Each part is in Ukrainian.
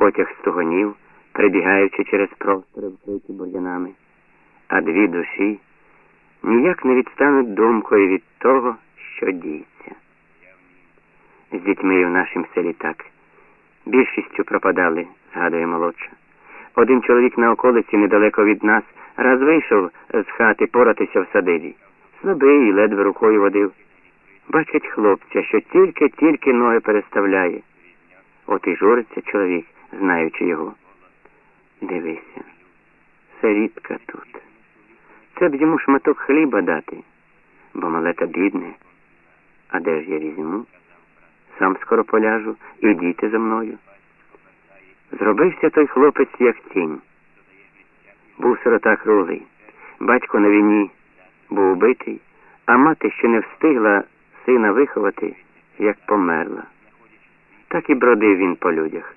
потяг стугонів, прибігаючи через простори, вкриті бур'янами, а дві душі ніяк не відстануть думкою від того, що діється. З дітьми в нашім селі так. Більшістю пропадали, згадує молодша. Один чоловік на околиці недалеко від нас раз вийшов з хати поратися в садибі. Слабий і ледве рукою водив. Бачить хлопця, що тільки-тільки ноги переставляє. От і журиться чоловік, знаючи його. Дивися, сирітка тут. Це б йому шматок хліба дати, бо малета бідне. А де ж я візьму? Сам скоро поляжу, і за мною. Зробився той хлопець, як тінь. Був сирота круглий. Батько на війні був убитий, а мати ще не встигла сина виховати, як померла. Так і бродив він по людях.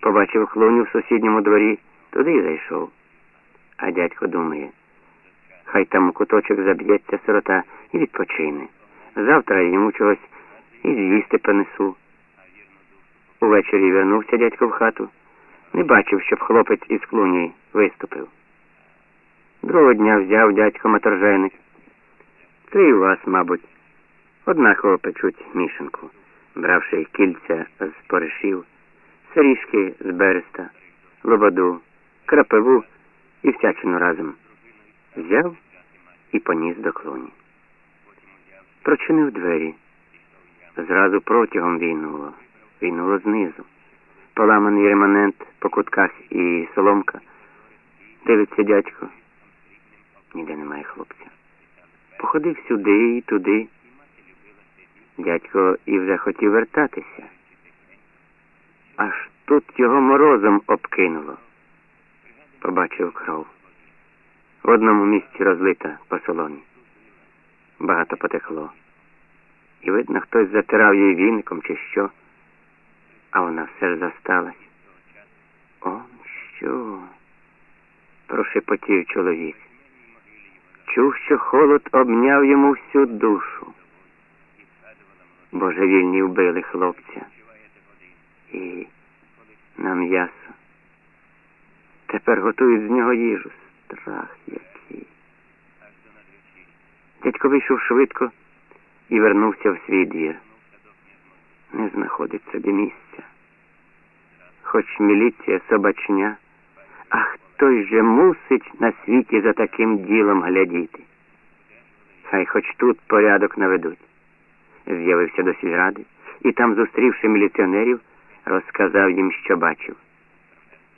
Побачив хлоню в сусідньому дворі, туди й зайшов. А дядько думає, хай там у куточок заб'ється сирота і відпочине. Завтра йому чогось і з'їсти понесу. Увечері вернувся дядько в хату, не бачив, щоб хлопець із клуні виступив. Другого дня взяв дядько моторженик. Це і у вас, мабуть, однаково печуть мішанку, бравши кільця з поришів, сиріжки з береста, лободу, крапиву і всячину разом. Взяв і поніс до клуні. Прочинив двері. Зразу протягом війнуло, війнуло знизу. Поламаний реманент по кутках і соломка. Дивиться дядько. Ніде немає хлопця. Походив сюди і туди. Дядько і вже хотів вертатися. Аж тут його морозом обкинуло. Побачив кров. В одному місці розлита по соломі. Багато потекло. І, видно, хтось затирав її віником чи що, а вона все ж засталась. Он що? прошепотів чоловік. Чув, що холод обняв йому всю душу. Божевільні вбили хлопця. І на м'ясо. Тепер готують з нього їжу. Страх який. Дядько вийшов швидко і вернувся в свій двір. Не знаходить собі місця. Хоч міліція собачня, а хтось же мусить на світі за таким ділом глядіти. Хай хоч тут порядок наведуть. З'явився до сільради і там, зустрівши міліціонерів, розказав їм, що бачив.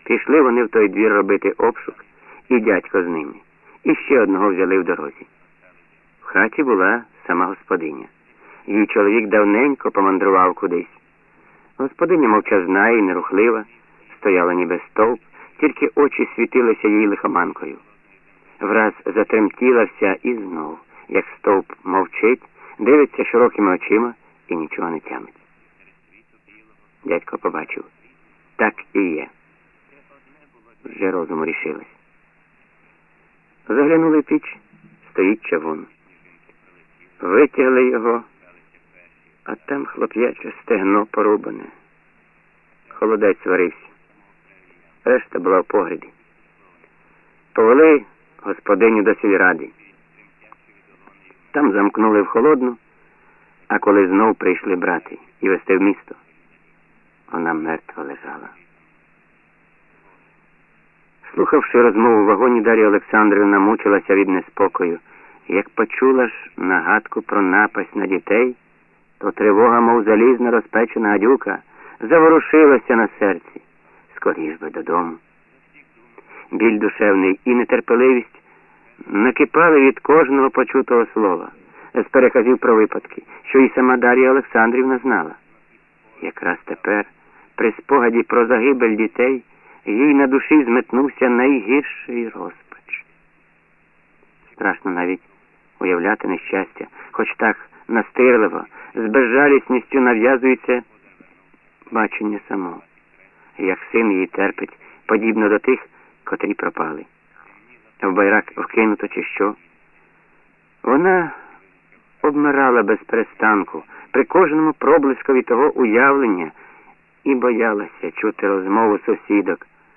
Пішли вони в той двір робити обшук, і дядько з ними, і ще одного взяли в дорозі. В хаті була сама господиня. Її чоловік давненько помандрував кудись. Господиня мовчазна і нерухлива, стояла ніби стовп, тільки очі світилися їй лихоманкою. Враз затремтіла вся і знов, як стовп мовчить, дивиться широкими очима і нічого не тямить. Дядько побачив. Так і є. Вже розуму рішилась. Заглянули піч, стоїть чавун. Витягли його, а там хлоп'яче стегно порубане. Холодець варився. Решта була в погребі. Повели господиню до сільради. Там замкнули в холодну, а коли знов прийшли брати і вести в місто, вона мертва лежала. Слухавши розмову в вагоні, Дар'я Олександрівна мучилася від неспокою. Як почула ж нагадку про напасть на дітей, то тривога, мов залізна розпечена гадюка, заворушилася на серці. Скоріш би додому. Біль душевний і нетерпеливість накипали від кожного почутого слова, з переказів про випадки, що і сама Дар'я Олександрівна знала. Якраз тепер, при спогаді про загибель дітей, їй на душі зметнувся найгірший розпач. Страшно навіть уявляти нещастя, хоч так настирливо, з безжалісністю нав'язується бачення само, як син її терпить, подібно до тих, котрі пропали. В байрак вкинуто чи що. Вона обмирала без перестанку при кожному проблискові того уявлення, і боялася чути розмову сусідок.